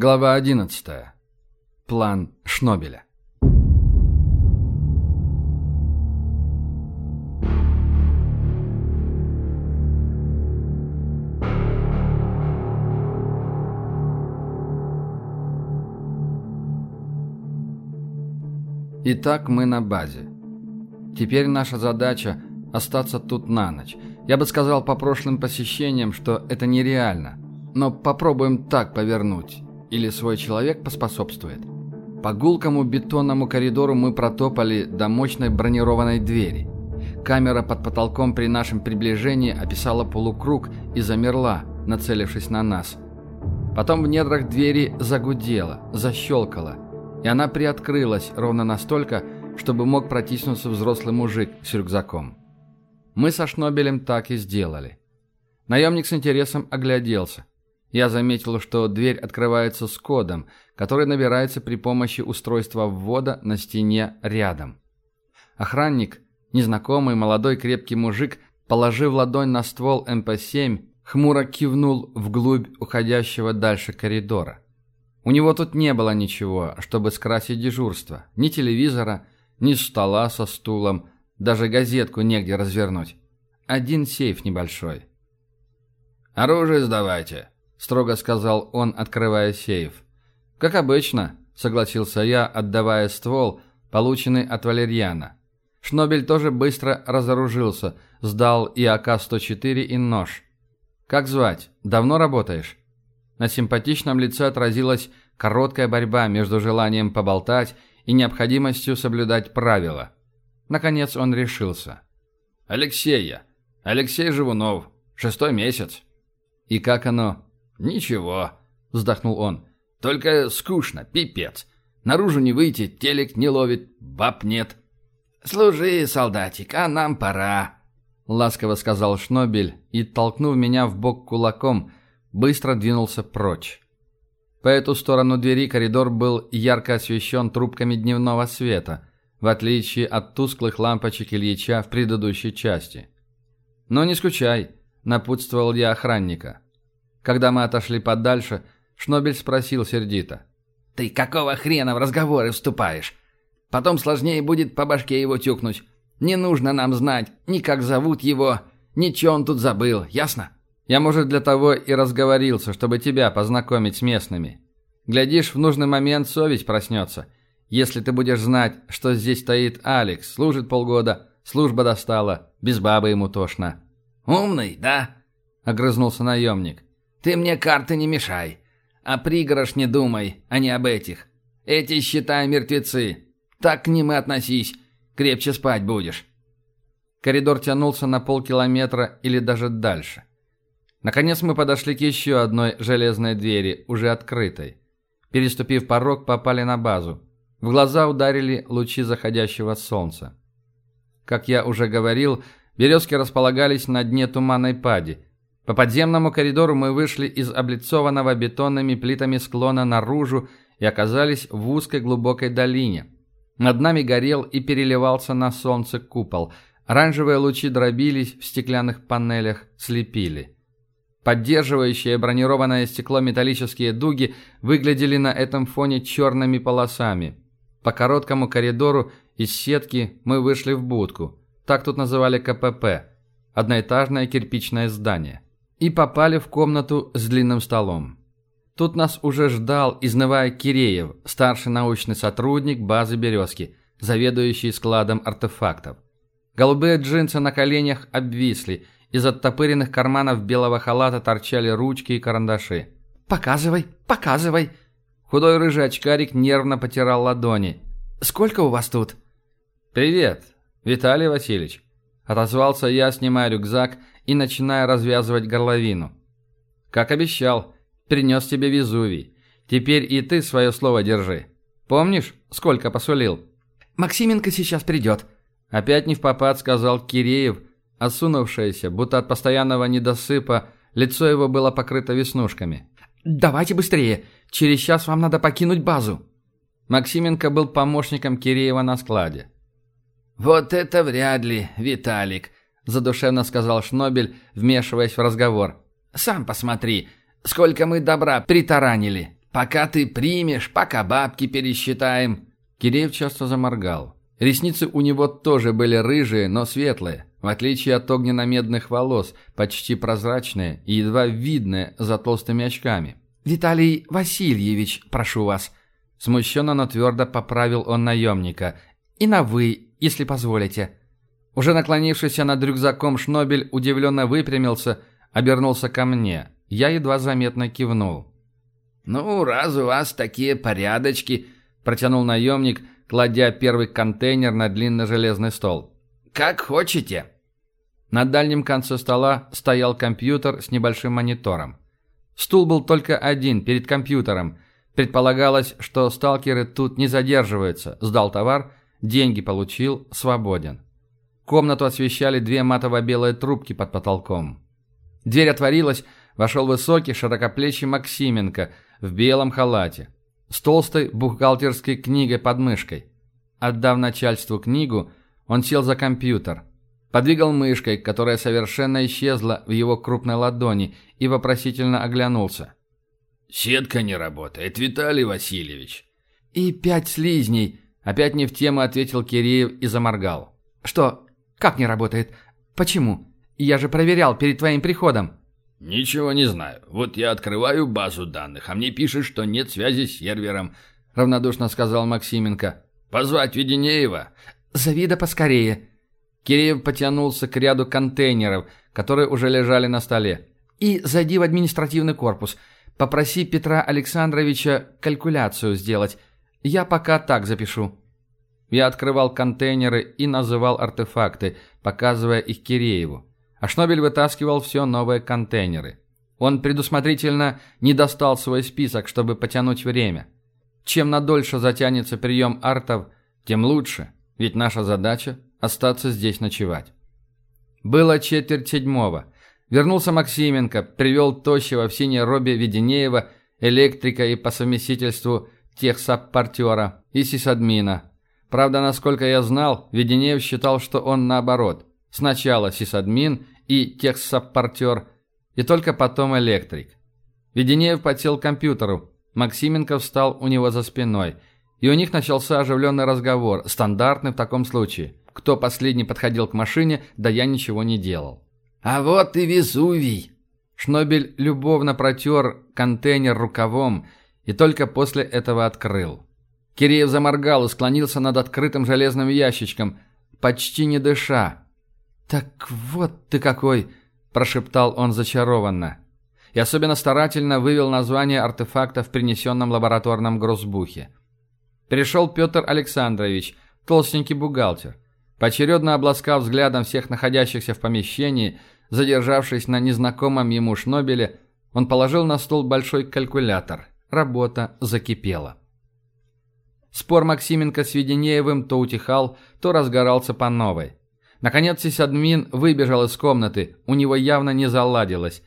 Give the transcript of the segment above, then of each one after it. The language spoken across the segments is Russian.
Глава 11. План Шнобеля. Итак, мы на базе. Теперь наша задача – остаться тут на ночь. Я бы сказал по прошлым посещениям, что это нереально. Но попробуем так повернуть. Или свой человек поспособствует. По гулкому бетонному коридору мы протопали до мощной бронированной двери. Камера под потолком при нашем приближении описала полукруг и замерла, нацелившись на нас. Потом в недрах двери загудела, защелкала, и она приоткрылась ровно настолько, чтобы мог протиснуться взрослый мужик с рюкзаком. Мы со Шнобелем так и сделали. Наемник с интересом огляделся. Я заметил, что дверь открывается с кодом, который набирается при помощи устройства ввода на стене рядом. Охранник, незнакомый молодой крепкий мужик, положив ладонь на ствол МП-7, хмуро кивнул вглубь уходящего дальше коридора. У него тут не было ничего, чтобы скрасить дежурство. Ни телевизора, ни стола со стулом, даже газетку негде развернуть. Один сейф небольшой. «Оружие сдавайте», — строго сказал он, открывая сейф. «Как обычно», — согласился я, отдавая ствол, полученный от Валерьяна. Шнобель тоже быстро разоружился, сдал и АК-104, и нож. «Как звать? Давно работаешь?» На симпатичном лице отразилась короткая борьба между желанием поболтать и необходимостью соблюдать правила. Наконец он решился. «Алексея. Алексей Живунов. Шестой месяц». «И как оно?» «Ничего», — вздохнул он. «Только скучно, пипец. Наружу не выйти, телек не ловит, баб нет». «Служи, солдатик, а нам пора», — ласково сказал Шнобель и, толкнув меня в бок кулаком, быстро двинулся прочь. По эту сторону двери коридор был ярко освещен трубками дневного света, в отличие от тусклых лампочек Ильича в предыдущей части. «Но не скучай», — напутствовал я охранника. Когда мы отошли подальше, Шнобель спросил сердито. «Ты какого хрена в разговоры вступаешь? Потом сложнее будет по башке его тюкнуть. Не нужно нам знать ни как зовут его, ни что он тут забыл, ясно?» Я, может, для того и разговорился, чтобы тебя познакомить с местными. Глядишь, в нужный момент совесть проснется. Если ты будешь знать, что здесь стоит Алекс, служит полгода, служба достала, без бабы ему тошно». «Умный, да?» — огрызнулся наемник. «Ты мне карты не мешай. А пригорож не думай, а не об этих. Эти, считай, мертвецы. Так к ним и относись. Крепче спать будешь». Коридор тянулся на полкилометра или даже дальше. Наконец мы подошли к еще одной железной двери, уже открытой. Переступив порог, попали на базу. В глаза ударили лучи заходящего солнца. Как я уже говорил, березки располагались на дне туманной пади. По подземному коридору мы вышли из облицованного бетонными плитами склона наружу и оказались в узкой глубокой долине. Над нами горел и переливался на солнце купол. Оранжевые лучи дробились в стеклянных панелях, слепили. Поддерживающие бронированное стекло металлические дуги выглядели на этом фоне черными полосами. По короткому коридору из сетки мы вышли в будку. Так тут называли КПП. Одноэтажное кирпичное здание. И попали в комнату с длинным столом. Тут нас уже ждал, изнывая Киреев, старший научный сотрудник базы «Березки», заведующий складом артефактов. Голубые джинсы на коленях обвисли – из оттопыренных карманов белого халата торчали ручки и карандаши. «Показывай, показывай!» Худой рыжий очкарик нервно потирал ладони. «Сколько у вас тут?» «Привет, Виталий Васильевич!» Отозвался я, снимая рюкзак и начиная развязывать горловину. «Как обещал, принес тебе Везувий. Теперь и ты свое слово держи. Помнишь, сколько посулил?» «Максименко сейчас придет». Опять не в попад сказал Киреев, Осунувшееся, будто от постоянного недосыпа, лицо его было покрыто веснушками. «Давайте быстрее! Через час вам надо покинуть базу!» Максименко был помощником Киреева на складе. «Вот это вряд ли, Виталик», – задушевно сказал Шнобель, вмешиваясь в разговор. «Сам посмотри, сколько мы добра притаранили. Пока ты примешь, пока бабки пересчитаем». Киреев часто заморгал. Ресницы у него тоже были рыжие, но светлые, в отличие от огненно-медных волос, почти прозрачные и едва видные за толстыми очками. «Виталий Васильевич, прошу вас», Смущенно, но твердо поправил он наемника. «И на «вы», если позволите». Уже наклонившийся над рюкзаком Шнобель удивленно выпрямился, обернулся ко мне. Я едва заметно кивнул. «Ну, раз у вас такие порядочки», — протянул наемник, кладя первый контейнер на длинный железный стол. «Как хотите». На дальнем конце стола стоял компьютер с небольшим монитором. Стул был только один, перед компьютером — Предполагалось, что сталкеры тут не задерживаются. Сдал товар, деньги получил, свободен. Комнату освещали две матово-белые трубки под потолком. Дверь отворилась, вошел высокий, широкоплечий Максименко в белом халате, с толстой бухгалтерской книгой под мышкой. Отдав начальству книгу, он сел за компьютер, подвигал мышкой, которая совершенно исчезла в его крупной ладони, и вопросительно оглянулся. «Сетка не работает, Виталий Васильевич». «И пять слизней», — опять не в тему ответил Киреев и заморгал. «Что? Как не работает? Почему? Я же проверял перед твоим приходом». «Ничего не знаю. Вот я открываю базу данных, а мне пишет, что нет связи с сервером», — равнодушно сказал Максименко. «Позвать Веденеева?» «Зови да поскорее». Киреев потянулся к ряду контейнеров, которые уже лежали на столе. «И зайди в административный корпус. Попроси Петра Александровича калькуляцию сделать. Я пока так запишу». Я открывал контейнеры и называл артефакты, показывая их Кирееву. А Шнобель вытаскивал все новые контейнеры. Он предусмотрительно не достал свой список, чтобы потянуть время. Чем надольше затянется прием артов, тем лучше, ведь наша задача – остаться здесь ночевать. Было четверть седьмого – Вернулся Максименко, привел тощего в синей робе Веденеева, электрика и по совместительству техсаппортера и сисадмина. Правда, насколько я знал, Веденеев считал, что он наоборот. Сначала сисадмин и техсаппортер, и только потом электрик. Веденеев подсел к компьютеру. Максименко встал у него за спиной. И у них начался оживленный разговор, стандартный в таком случае. Кто последний подходил к машине, да я ничего не делал. «А вот и Везувий!» Шнобель любовно протер контейнер рукавом и только после этого открыл. Киреев заморгал и склонился над открытым железным ящичком, почти не дыша. «Так вот ты какой!» – прошептал он зачарованно. И особенно старательно вывел название артефакта в принесенном лабораторном грузбухе. Перешел Петр Александрович, толстенький бухгалтер – Поочередно обласкав взглядом всех находящихся в помещении, задержавшись на незнакомом ему шнобеле, он положил на стол большой калькулятор. Работа закипела. Спор Максименко с Веденеевым то утихал, то разгорался по новой. Наконец сисадмин выбежал из комнаты, у него явно не заладилось.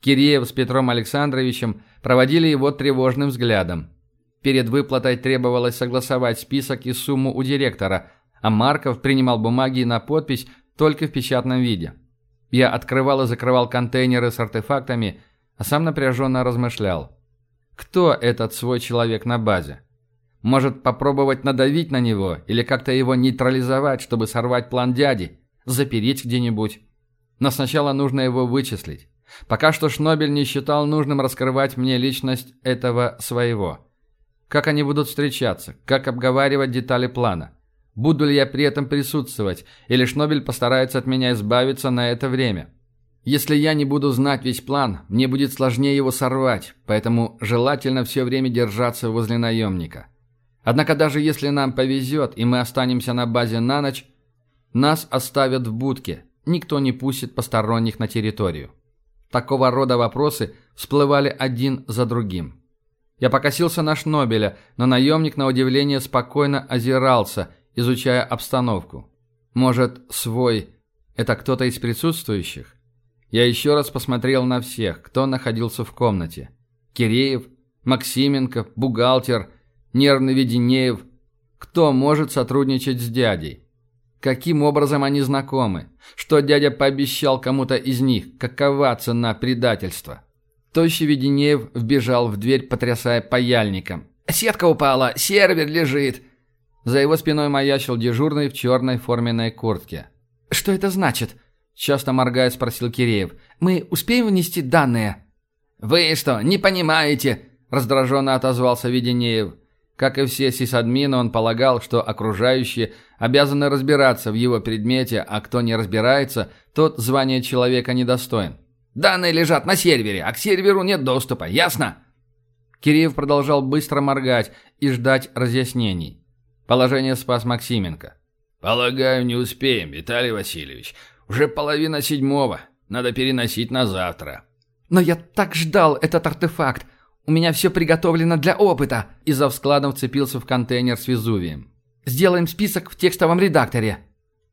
Киреев с Петром Александровичем проводили его тревожным взглядом. Перед выплатой требовалось согласовать список и сумму у директора, а Марков принимал бумаги на подпись только в печатном виде. Я открывал и закрывал контейнеры с артефактами, а сам напряженно размышлял. Кто этот свой человек на базе? Может попробовать надавить на него или как-то его нейтрализовать, чтобы сорвать план дяди, запереть где-нибудь? Но сначала нужно его вычислить. Пока что Шнобель не считал нужным раскрывать мне личность этого своего. Как они будут встречаться, как обговаривать детали плана. Буду ли я при этом присутствовать, или Шнобель постарается от меня избавиться на это время? Если я не буду знать весь план, мне будет сложнее его сорвать, поэтому желательно все время держаться возле наемника. Однако даже если нам повезет, и мы останемся на базе на ночь, нас оставят в будке, никто не пустит посторонних на территорию. Такого рода вопросы всплывали один за другим. Я покосился на Шнобеля, но наемник, на удивление, спокойно озирался – изучая обстановку. Может, свой – это кто-то из присутствующих? Я еще раз посмотрел на всех, кто находился в комнате. Киреев, Максименко, бухгалтер, нервный Веденеев. Кто может сотрудничать с дядей? Каким образом они знакомы? Что дядя пообещал кому-то из них? Какова цена предательства? Тощий Веденеев вбежал в дверь, потрясая паяльником. «Сетка упала! Сервер лежит!» За его спиной маячил дежурный в черной форменной куртке. «Что это значит?» – часто моргая спросил Киреев. «Мы успеем внести данные?» «Вы что, не понимаете?» – раздраженно отозвался Веденеев. Как и все сисадмины, он полагал, что окружающие обязаны разбираться в его предмете, а кто не разбирается, тот звания человека недостоин. «Данные лежат на сервере, а к серверу нет доступа, ясно?» Киреев продолжал быстро моргать и ждать разъяснений. Положение спас Максименко. «Полагаю, не успеем, Виталий Васильевич. Уже половина седьмого. Надо переносить на завтра». «Но я так ждал этот артефакт. У меня все приготовлено для опыта!» И за складом вцепился в контейнер с Везувием. «Сделаем список в текстовом редакторе».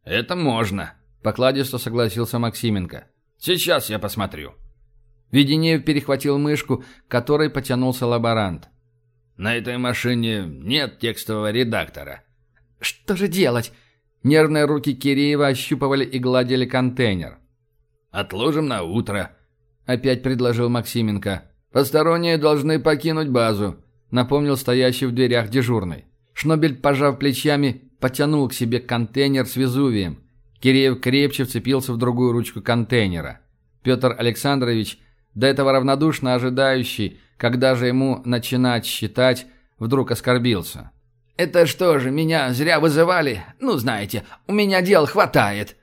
«Это можно», — покладисто согласился Максименко. «Сейчас я посмотрю». Веденеев перехватил мышку, которой потянулся лаборант. «На этой машине нет текстового редактора». «Что же делать?» Нервные руки Киреева ощупывали и гладили контейнер. «Отложим на утро», — опять предложил Максименко. «Посторонние должны покинуть базу», — напомнил стоящий в дверях дежурный. Шнобель, пожав плечами, потянул к себе контейнер с Везувием. Киреев крепче вцепился в другую ручку контейнера. Петр Александрович, до этого равнодушно ожидающий, когда же ему начинать считать, вдруг оскорбился. «Это что же, меня зря вызывали? Ну, знаете, у меня дел хватает!»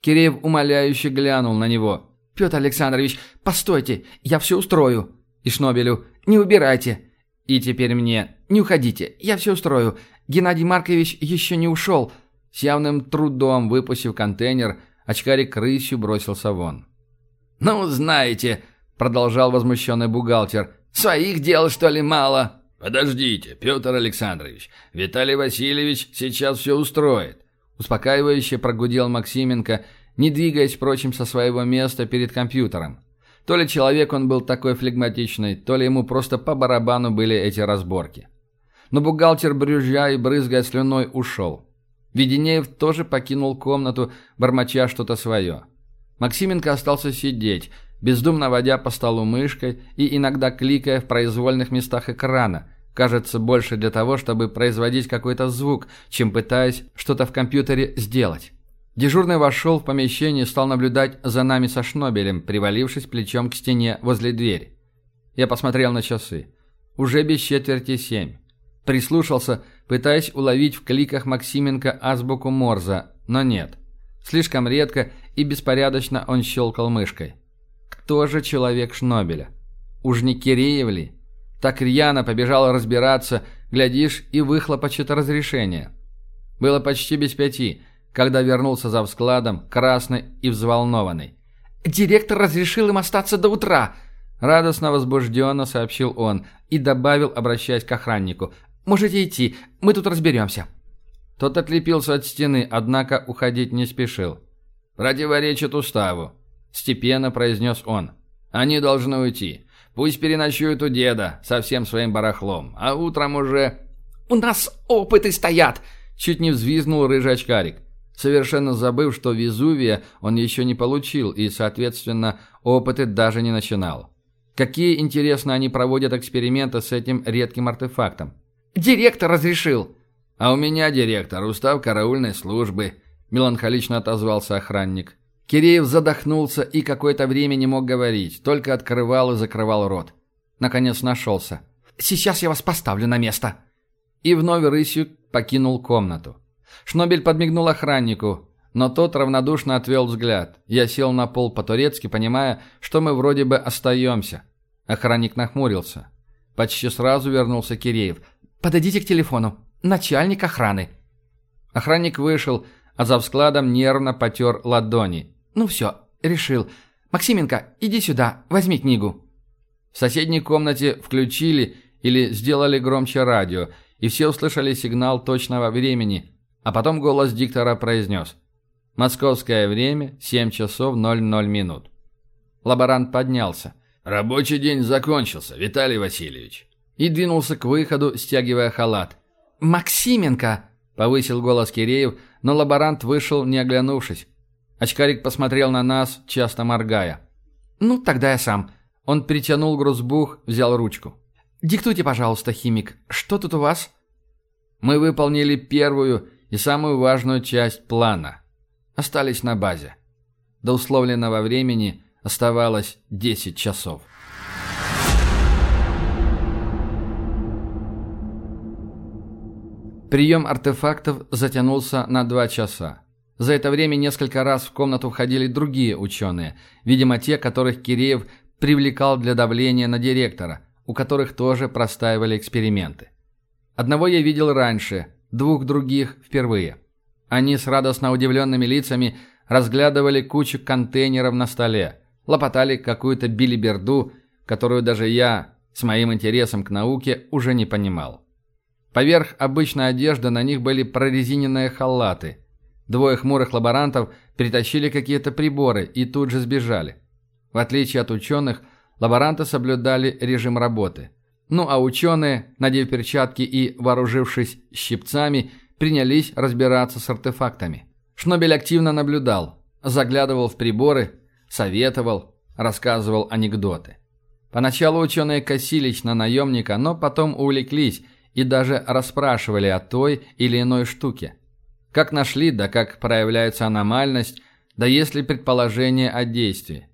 Киреев умоляюще глянул на него. «Петр Александрович, постойте, я все устрою!» И Шнобелю «Не убирайте!» И теперь мне «Не уходите, я все устрою. Геннадий Маркович еще не ушел». С явным трудом выпустив контейнер, очкарик рысью бросился вон. «Ну, знаете», — продолжал возмущенный бухгалтер, «своих дел, что ли, мало?» «Подождите, Петр Александрович, Виталий Васильевич сейчас все устроит», — успокаивающе прогудел Максименко, не двигаясь, впрочем, со своего места перед компьютером. То ли человек он был такой флегматичный, то ли ему просто по барабану были эти разборки. Но бухгалтер, брюзжа и брызгая слюной, ушел. Веденеев тоже покинул комнату, бормоча что-то свое. Максименко остался сидеть, бездумно водя по столу мышкой и иногда кликая в произвольных местах экрана, кажется, больше для того, чтобы производить какой-то звук, чем пытаясь что-то в компьютере сделать. Дежурный вошел в помещение и стал наблюдать за нами со Шнобелем, привалившись плечом к стене возле двери. Я посмотрел на часы. Уже без четверти семь. Прислушался, пытаясь уловить в кликах Максименко азбуку Морза, но нет. Слишком редко и беспорядочно он щелкал мышкой. Кто же человек Шнобеля? Уж не Киреев ли? Так рьяно побежал разбираться, глядишь, и выхлопочет разрешение. Было почти без пяти – когда вернулся за складом, красный и взволнованный. «Директор разрешил им остаться до утра!» Радостно возбужденно сообщил он и добавил, обращаясь к охраннику. «Можете идти, мы тут разберемся». Тот отлепился от стены, однако уходить не спешил. «Противоречит уставу», — степенно произнес он. «Они должны уйти. Пусть переночуют у деда со всем своим барахлом, а утром уже...» «У нас опыты стоят!» — чуть не взвизнул рыжий очкарик совершенно забыв, что Везувия он еще не получил и, соответственно, опыты даже не начинал. Какие, интересно, они проводят эксперименты с этим редким артефактом? «Директор разрешил!» «А у меня директор, устав караульной службы», – меланхолично отозвался охранник. Киреев задохнулся и какое-то время не мог говорить, только открывал и закрывал рот. Наконец нашелся. «Сейчас я вас поставлю на место!» И вновь рысью покинул комнату. Шнобель подмигнул охраннику, но тот равнодушно отвел взгляд. Я сел на пол по-турецки, понимая, что мы вроде бы остаемся. Охранник нахмурился. Почти сразу вернулся Киреев. «Подойдите к телефону. Начальник охраны». Охранник вышел, а за складом нервно потер ладони. «Ну все, решил. Максименко, иди сюда, возьми книгу». В соседней комнате включили или сделали громче радио, и все услышали сигнал точного времени, а потом голос диктора произнес «Московское время, 7 часов 00 минут». Лаборант поднялся. «Рабочий день закончился, Виталий Васильевич». И двинулся к выходу, стягивая халат. «Максименко!» — повысил голос Киреев, но лаборант вышел, не оглянувшись. Очкарик посмотрел на нас, часто моргая. «Ну, тогда я сам». Он притянул грузбух, взял ручку. «Диктуйте, пожалуйста, химик, что тут у вас?» Мы выполнили первую и самую важную часть плана. Остались на базе. До условленного времени оставалось 10 часов. Прием артефактов затянулся на два часа. За это время несколько раз в комнату входили другие ученые, видимо, те, которых Киреев привлекал для давления на директора, у которых тоже простаивали эксперименты. Одного я видел раньше, двух других впервые. Они с радостно удивленными лицами разглядывали кучу контейнеров на столе, лопотали какую-то билиберду, которую даже я, с моим интересом к науке, уже не понимал. Поверх обычной одежды на них были прорезиненные халаты. Двое хмурых лаборантов перетащили какие-то приборы и тут же сбежали. В отличие от ученых, лаборанты соблюдали режим работы. Ну а ученые, надев перчатки и вооружившись щипцами, принялись разбираться с артефактами. Шнобель активно наблюдал, заглядывал в приборы, советовал, рассказывал анекдоты. Поначалу ученые косились на наемника, но потом увлеклись и даже расспрашивали о той или иной штуке. Как нашли, да как проявляется аномальность, да есть ли предположение о действии.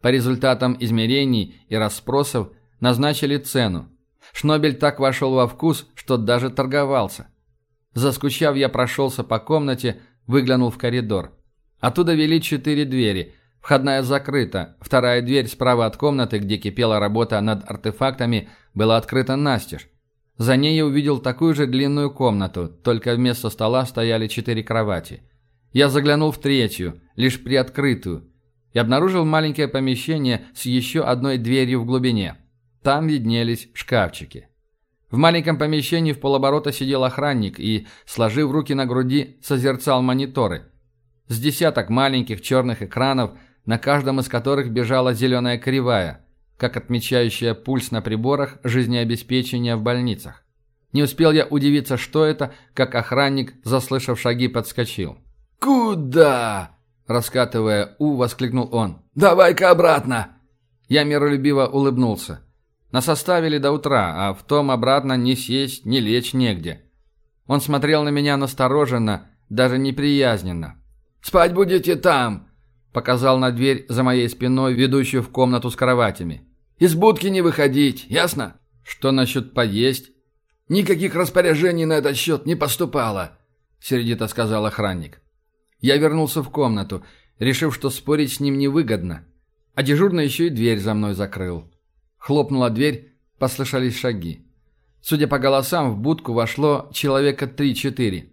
По результатам измерений и расспросов назначили цену, Шнобель так вошел во вкус, что даже торговался. Заскучав, я прошелся по комнате, выглянул в коридор. Оттуда вели четыре двери. Входная закрыта, вторая дверь справа от комнаты, где кипела работа над артефактами, была открыта настежь. За ней я увидел такую же длинную комнату, только вместо стола стояли четыре кровати. Я заглянул в третью, лишь приоткрытую, и обнаружил маленькое помещение с еще одной дверью в глубине. Там виднелись шкафчики. В маленьком помещении в полоборота сидел охранник и, сложив руки на груди, созерцал мониторы. С десяток маленьких черных экранов, на каждом из которых бежала зеленая кривая, как отмечающая пульс на приборах жизнеобеспечения в больницах. Не успел я удивиться, что это, как охранник, заслышав шаги, подскочил. «Куда?» – раскатывая «У», воскликнул он. «Давай-ка обратно!» Я миролюбиво улыбнулся. Нас оставили до утра, а в том обратно ни сесть, ни лечь негде. Он смотрел на меня настороженно, даже неприязненно. «Спать будете там!» Показал на дверь за моей спиной, ведущую в комнату с кроватями. «Из будки не выходить, ясно?» «Что насчет поесть?» «Никаких распоряжений на этот счет не поступало», — сердито сказал охранник. Я вернулся в комнату, решив, что спорить с ним невыгодно. А дежурный еще и дверь за мной закрыл. Хлопнула дверь, послышались шаги. Судя по голосам, в будку вошло человека три-четыре.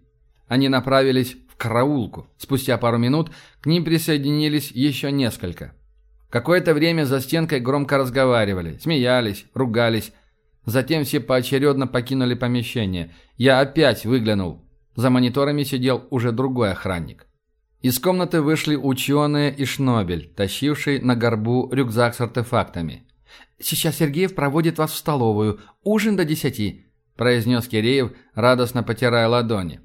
Они направились в караулку. Спустя пару минут к ним присоединились еще несколько. Какое-то время за стенкой громко разговаривали, смеялись, ругались. Затем все поочередно покинули помещение. Я опять выглянул. За мониторами сидел уже другой охранник. Из комнаты вышли ученые и Шнобель, тащивший на горбу рюкзак с артефактами. «Сейчас Сергеев проводит вас в столовую. Ужин до десяти», – произнес Киреев, радостно потирая ладони.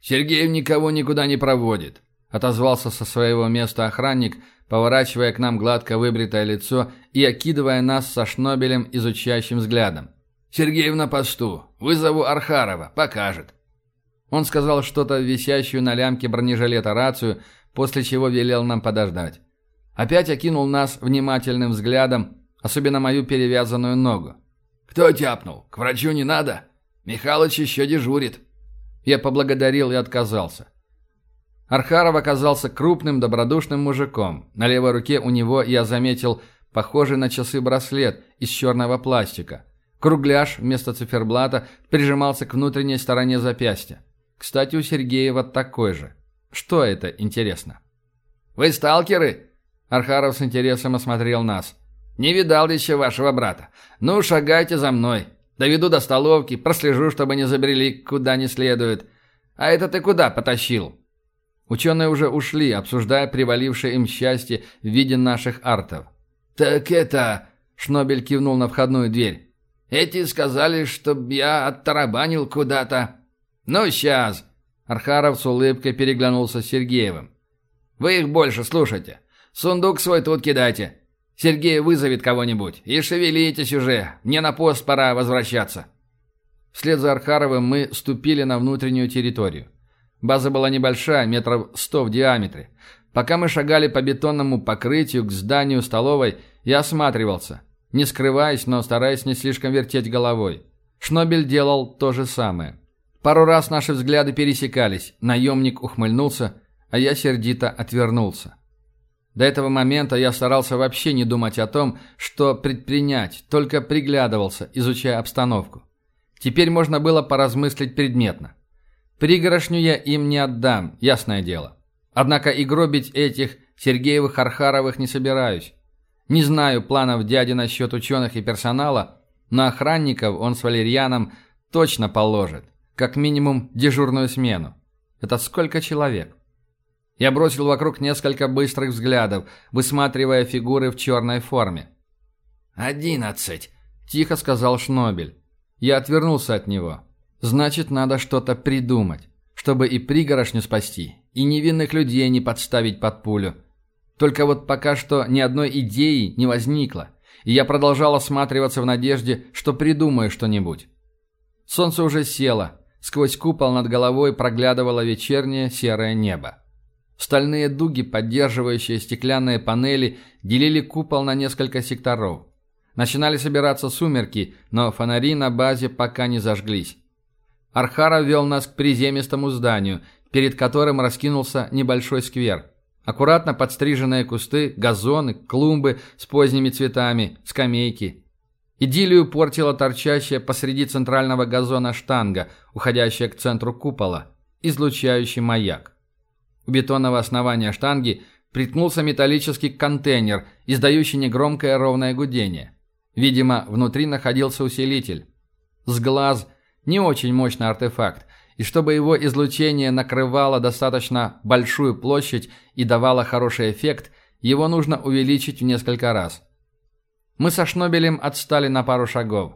«Сергеев никого никуда не проводит», – отозвался со своего места охранник, поворачивая к нам гладко выбритое лицо и окидывая нас со Шнобелем изучающим взглядом. «Сергеев на посту. Вызову Архарова. Покажет». Он сказал что-то висящую на лямке бронежилета рацию, после чего велел нам подождать. Опять окинул нас внимательным взглядом, особенно мою перевязанную ногу. «Кто тяпнул? К врачу не надо? Михалыч еще дежурит». Я поблагодарил и отказался. Архаров оказался крупным, добродушным мужиком. На левой руке у него я заметил похожий на часы браслет из черного пластика. Кругляш вместо циферблата прижимался к внутренней стороне запястья. Кстати, у Сергеева такой же. Что это, интересно? «Вы сталкеры?» Архаров с интересом осмотрел нас. «Не видал еще вашего брата. Ну, шагайте за мной. Доведу до столовки, прослежу, чтобы не забрели куда не следует. А это ты куда потащил?» Ученые уже ушли, обсуждая привалившее им счастье в виде наших артов. «Так это...» — Шнобель кивнул на входную дверь. «Эти сказали, чтоб я оттарабанил куда-то». «Ну, сейчас!» Архаров с улыбкой переглянулся с Сергеевым. «Вы их больше слушайте. Сундук свой тут кидайте. Сергей вызовет кого-нибудь. И шевелитесь уже, мне на пост пора возвращаться». Вслед за Архаровым мы ступили на внутреннюю территорию. База была небольшая, метров сто в диаметре. Пока мы шагали по бетонному покрытию к зданию столовой, я осматривался, не скрываясь, но стараясь не слишком вертеть головой. Шнобель делал то же самое. Пару раз наши взгляды пересекались, наемник ухмыльнулся, а я сердито отвернулся. До этого момента я старался вообще не думать о том, что предпринять, только приглядывался, изучая обстановку. Теперь можно было поразмыслить предметно. Пригорошню я им не отдам, ясное дело. Однако и гробить этих Сергеевых-Архаровых не собираюсь. Не знаю планов дяди насчет ученых и персонала, но охранников он с Валерьяном точно положит. Как минимум дежурную смену. Это сколько человек? Я бросил вокруг несколько быстрых взглядов, высматривая фигуры в черной форме. «Одиннадцать», – тихо сказал Шнобель. Я отвернулся от него. Значит, надо что-то придумать, чтобы и пригорошню спасти, и невинных людей не подставить под пулю. Только вот пока что ни одной идеи не возникло, и я продолжал осматриваться в надежде, что придумаю что-нибудь. Солнце уже село, сквозь купол над головой проглядывало вечернее серое небо. Стальные дуги, поддерживающие стеклянные панели, делили купол на несколько секторов. Начинали собираться сумерки, но фонари на базе пока не зажглись. Архара вел нас к приземистому зданию, перед которым раскинулся небольшой сквер. Аккуратно подстриженные кусты, газоны, клумбы с поздними цветами, скамейки. Идиллию портила торчащая посреди центрального газона штанга, уходящая к центру купола, излучающий маяк. У бетонного основания штанги приткнулся металлический контейнер, издающий негромкое ровное гудение. Видимо, внутри находился усилитель. С глаз не очень мощный артефакт, и чтобы его излучение накрывало достаточно большую площадь и давало хороший эффект, его нужно увеличить в несколько раз. Мы со Шнобелем отстали на пару шагов.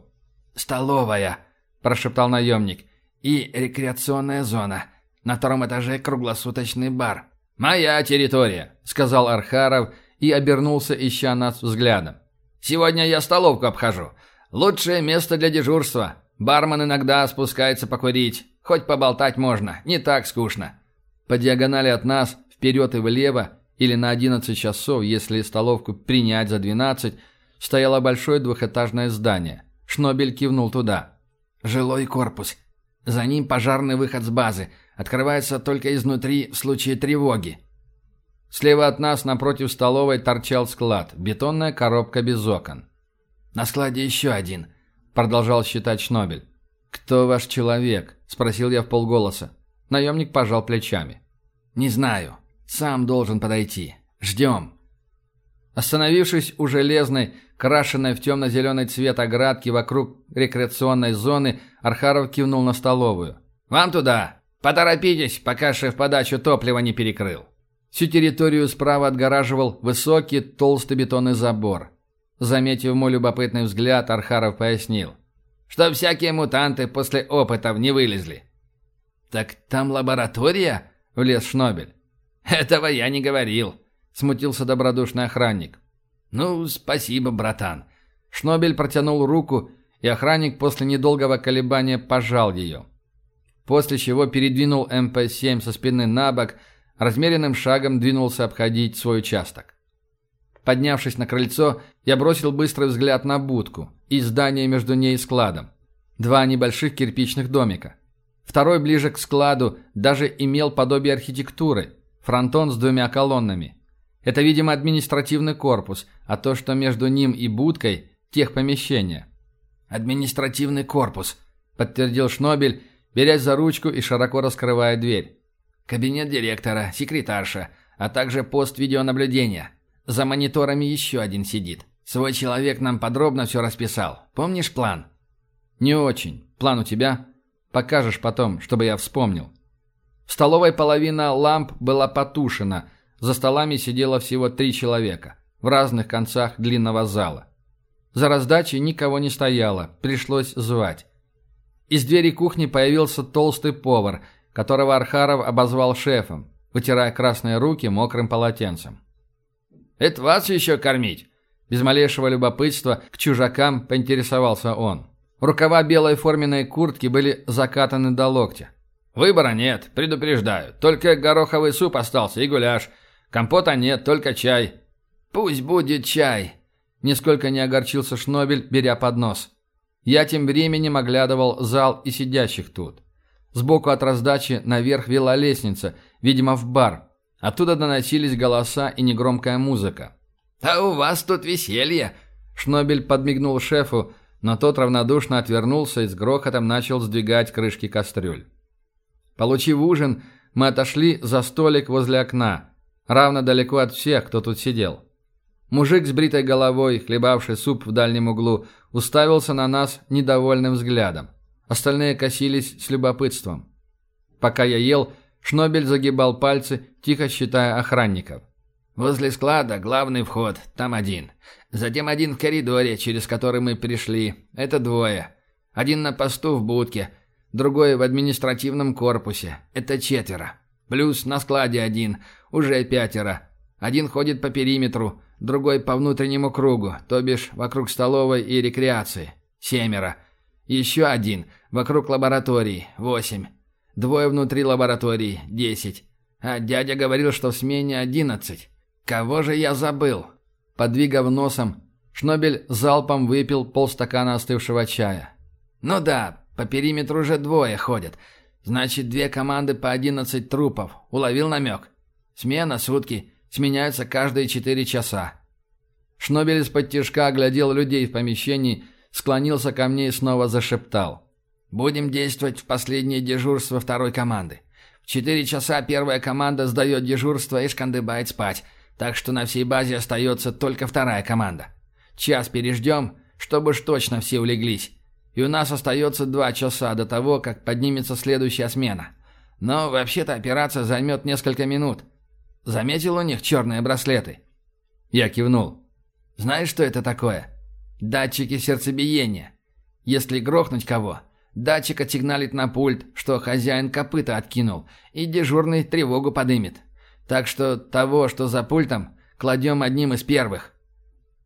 «Столовая», – прошептал наемник, – «и рекреационная зона». На втором этаже круглосуточный бар. «Моя территория», — сказал Архаров и обернулся, ища нас взглядом. «Сегодня я столовку обхожу. Лучшее место для дежурства. Бармен иногда спускается покурить. Хоть поболтать можно, не так скучно». По диагонали от нас, вперед и влево, или на 11 часов, если столовку принять за 12, стояло большое двухэтажное здание. Шнобель кивнул туда. «Жилой корпус. За ним пожарный выход с базы. Открывается только изнутри в случае тревоги. Слева от нас, напротив столовой, торчал склад. Бетонная коробка без окон. «На складе еще один», — продолжал считать Шнобель. «Кто ваш человек?» — спросил я в полголоса. Наемник пожал плечами. «Не знаю. Сам должен подойти. Ждем». Остановившись у железной, крашенной в темно-зеленый цвет оградки вокруг рекреационной зоны, Архаров кивнул на столовую. «Вам туда!» «Поторопитесь, пока шеф подачу топлива не перекрыл». Всю территорию справа отгораживал высокий толстый бетонный забор. Заметив мой любопытный взгляд, Архаров пояснил. «Что всякие мутанты после опытов не вылезли». «Так там лаборатория?» — влез Шнобель. «Этого я не говорил», — смутился добродушный охранник. «Ну, спасибо, братан». Шнобель протянул руку, и охранник после недолгого колебания пожал ее после чего передвинул МП-7 со спины на бок, размеренным шагом двинулся обходить свой участок. Поднявшись на крыльцо, я бросил быстрый взгляд на будку и здание между ней и складом. Два небольших кирпичных домика. Второй ближе к складу даже имел подобие архитектуры, фронтон с двумя колоннами. Это, видимо, административный корпус, а то, что между ним и будкой – техпомещение. «Административный корпус», – подтвердил Шнобель берясь за ручку и широко раскрывая дверь. «Кабинет директора, секретарша, а также пост видеонаблюдения. За мониторами еще один сидит. Свой человек нам подробно все расписал. Помнишь план?» «Не очень. План у тебя? Покажешь потом, чтобы я вспомнил». В столовой половина ламп была потушена. За столами сидело всего три человека. В разных концах длинного зала. За раздачей никого не стояло. Пришлось звать. Из двери кухни появился толстый повар, которого Архаров обозвал шефом, вытирая красные руки мокрым полотенцем. «Это вас еще кормить?» Без малейшего любопытства к чужакам поинтересовался он. Рукава белой форменной куртки были закатаны до локтя. «Выбора нет, предупреждаю. Только гороховый суп остался и гуляш. Компота нет, только чай». «Пусть будет чай», — нисколько не огорчился Шнобель, беря поднос. Я тем временем оглядывал зал и сидящих тут. Сбоку от раздачи наверх вела лестница, видимо, в бар. Оттуда доносились голоса и негромкая музыка. «А у вас тут веселье!» Шнобель подмигнул шефу, но тот равнодушно отвернулся и с грохотом начал сдвигать крышки кастрюль. Получив ужин, мы отошли за столик возле окна, равно далеко от всех, кто тут сидел. Мужик с бритой головой, хлебавший суп в дальнем углу, уставился на нас недовольным взглядом. Остальные косились с любопытством. Пока я ел, Шнобель загибал пальцы, тихо считая охранников. «Возле склада главный вход, там один. Затем один в коридоре, через который мы пришли. Это двое. Один на посту в будке, другой в административном корпусе. Это четверо. Плюс на складе один, уже пятеро. Один ходит по периметру, другой по внутреннему кругу, то бишь вокруг столовой и рекреации. Семеро. Еще один вокруг лаборатории. Восемь. Двое внутри лаборатории. Десять. А дядя говорил, что в смене одиннадцать. Кого же я забыл? Подвигав носом, Шнобель залпом выпил полстакана остывшего чая. Ну да, по периметру уже двое ходят. Значит, две команды по одиннадцать трупов. Уловил намек? Смена, сутки. Сменяются каждые четыре часа. Шнобель из-под тяжка оглядел людей в помещении, склонился ко мне и снова зашептал. «Будем действовать в последнее дежурство второй команды. В четыре часа первая команда сдает дежурство и шкандыбает спать, так что на всей базе остается только вторая команда. Час переждем, чтобы уж точно все улеглись. И у нас остается два часа до того, как поднимется следующая смена. Но вообще-то операция займет несколько минут. Заметил у них черные браслеты?» Я кивнул. «Знаешь, что это такое?» «Датчики сердцебиения. Если грохнуть кого, датчик отсигналит на пульт, что хозяин копыта откинул, и дежурный тревогу подымет. Так что того, что за пультом, кладем одним из первых».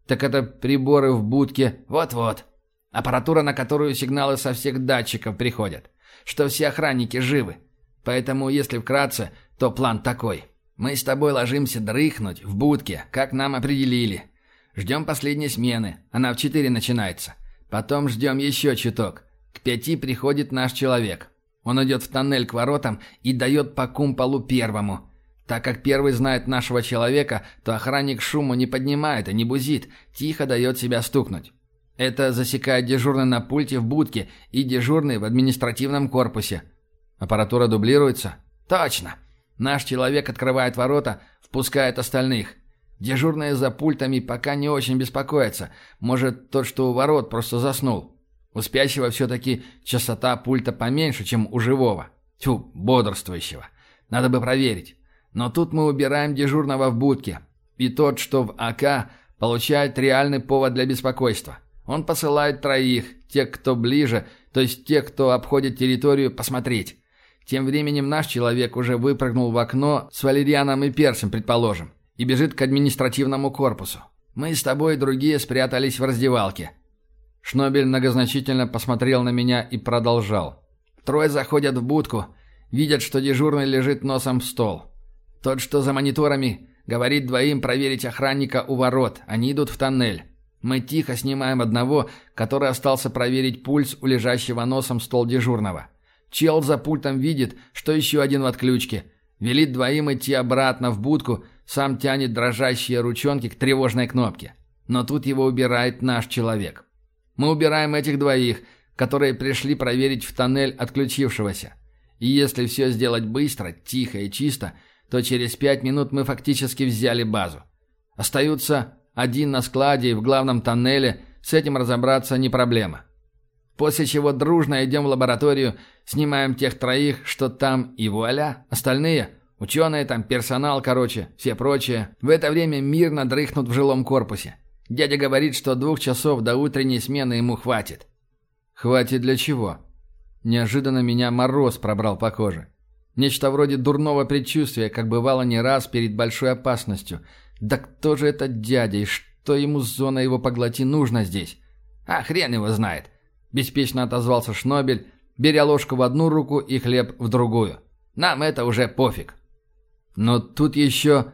«Так это приборы в будке?» «Вот-вот. Аппаратура, на которую сигналы со всех датчиков приходят. Что все охранники живы. Поэтому, если вкратце, то план такой». Мы с тобой ложимся дрыхнуть в будке, как нам определили. Ждем последней смены, она в четыре начинается. Потом ждем еще чуток. К пяти приходит наш человек. Он идет в тоннель к воротам и дает по кумполу первому. Так как первый знает нашего человека, то охранник шуму не поднимает и не бузит, тихо дает себя стукнуть. Это засекает дежурный на пульте в будке и дежурный в административном корпусе. Аппаратура дублируется? Точно. Наш человек открывает ворота, впускает остальных. Дежурные за пультами пока не очень беспокоятся. Может, тот, что у ворот, просто заснул. У спящего все-таки частота пульта поменьше, чем у живого. Тьфу, бодрствующего. Надо бы проверить. Но тут мы убираем дежурного в будке. И тот, что в АК, получает реальный повод для беспокойства. Он посылает троих, тех, кто ближе, то есть тех, кто обходит территорию, посмотреть. Тем временем наш человек уже выпрыгнул в окно с валерианом и персом, предположим, и бежит к административному корпусу. Мы с тобой и другие спрятались в раздевалке. Шнобель многозначительно посмотрел на меня и продолжал. Трое заходят в будку, видят, что дежурный лежит носом в стол. Тот, что за мониторами, говорит двоим проверить охранника у ворот. Они идут в тоннель. Мы тихо снимаем одного, который остался проверить пульс у лежащего носом стол дежурного. Чел за пультом видит, что еще один в отключке. Велит двоим идти обратно в будку, сам тянет дрожащие ручонки к тревожной кнопке. Но тут его убирает наш человек. Мы убираем этих двоих, которые пришли проверить в тоннель отключившегося. И если все сделать быстро, тихо и чисто, то через пять минут мы фактически взяли базу. Остаются один на складе и в главном тоннеле, с этим разобраться не проблема. После чего дружно идем в лабораторию, снимаем тех троих, что там, и вуаля, остальные, ученые там, персонал, короче, все прочие, в это время мирно дрыхнут в жилом корпусе. Дядя говорит, что двух часов до утренней смены ему хватит. Хватит для чего? Неожиданно меня мороз пробрал по коже. Нечто вроде дурного предчувствия, как бывало не раз перед большой опасностью. Да кто же этот дядя и что ему с зоной его поглоти нужно здесь. А хрен его знает. Беспечно отозвался Шнобель, беря ложку в одну руку и хлеб в другую. Нам это уже пофиг. Но тут еще...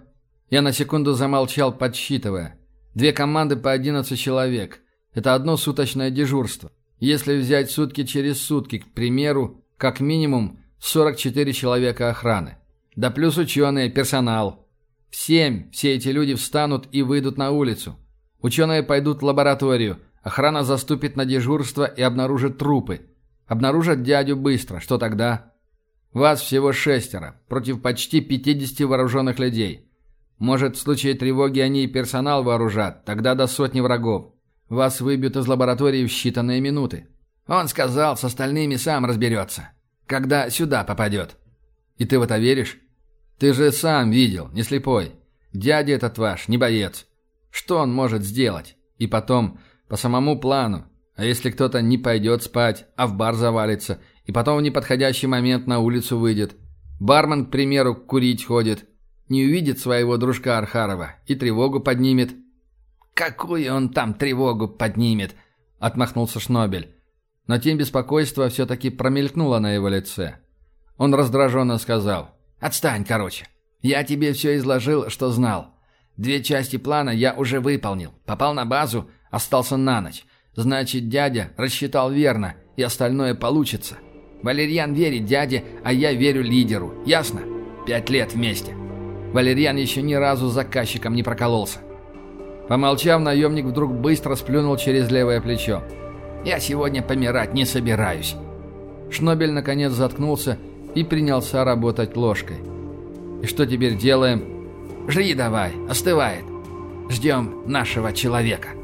Я на секунду замолчал, подсчитывая. Две команды по 11 человек. Это одно суточное дежурство. Если взять сутки через сутки, к примеру, как минимум 44 человека охраны. Да плюс ученые, персонал. В семь все эти люди встанут и выйдут на улицу. Ученые пойдут в лабораторию. Охрана заступит на дежурство и обнаружит трупы. Обнаружат дядю быстро. Что тогда? Вас всего шестеро, против почти 50 вооруженных людей. Может, в случае тревоги они и персонал вооружат, тогда до сотни врагов. Вас выбьют из лаборатории в считанные минуты. Он сказал, с остальными сам разберется. Когда сюда попадет. И ты в это веришь? Ты же сам видел, не слепой. Дядя этот ваш, не боец. Что он может сделать? И потом, по самому плану. А если кто-то не пойдет спать, а в бар завалится, и потом в неподходящий момент на улицу выйдет? Бармен, к примеру, курить ходит. Не увидит своего дружка Архарова и тревогу поднимет. «Какую он там тревогу поднимет?» — отмахнулся Шнобель. Но тень беспокойства все-таки промелькнула на его лице. Он раздраженно сказал. «Отстань, короче. Я тебе все изложил, что знал. Две части плана я уже выполнил. Попал на базу, остался на ночь. Значит, дядя рассчитал верно, и остальное получится. Валерьян верит дяде, а я верю лидеру. Ясно? Пять лет вместе. Валерьян еще ни разу заказчиком не прокололся. Помолчав, наемник вдруг быстро сплюнул через левое плечо. «Я сегодня помирать не собираюсь». Шнобель наконец заткнулся и принялся работать ложкой. «И что теперь делаем?» «Жри давай, остывает. Ждем нашего человека».